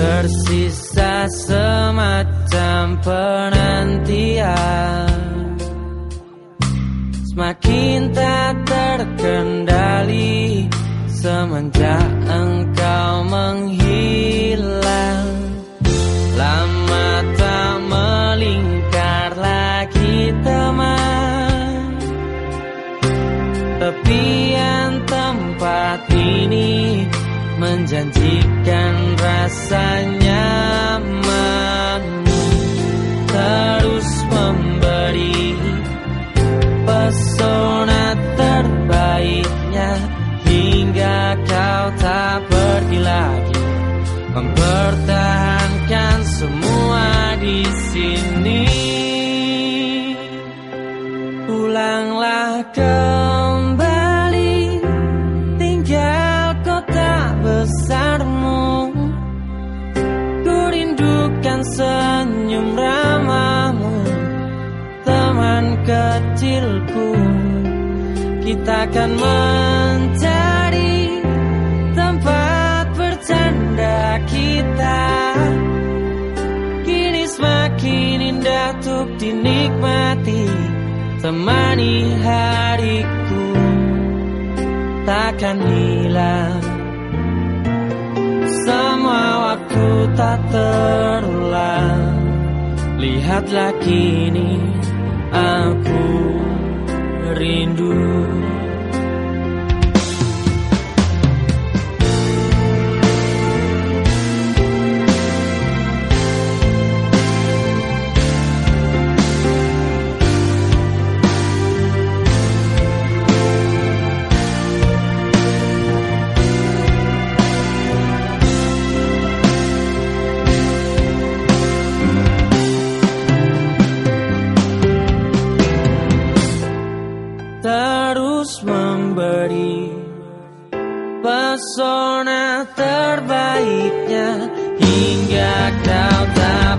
Tersisa semacam penantian. Semakin tak terkendali Semenjak engkau menghilang Lama tak melingkar lagi teman. Tepian tempat ini menjanjikan rasa kembali besarmu. Ku rindukan senyum ramamu Teman kecilku. Kita akan mencari Tempat bercanda kita. Kini semakin indah untuk dinikmati Temani hariku Takkan hilang. Semua waktu tak terulang. Lihatlah kini aku rindu beri pesona terbaiknya hingga kau tak